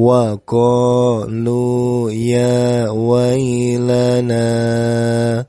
وقالوا يا ويلنا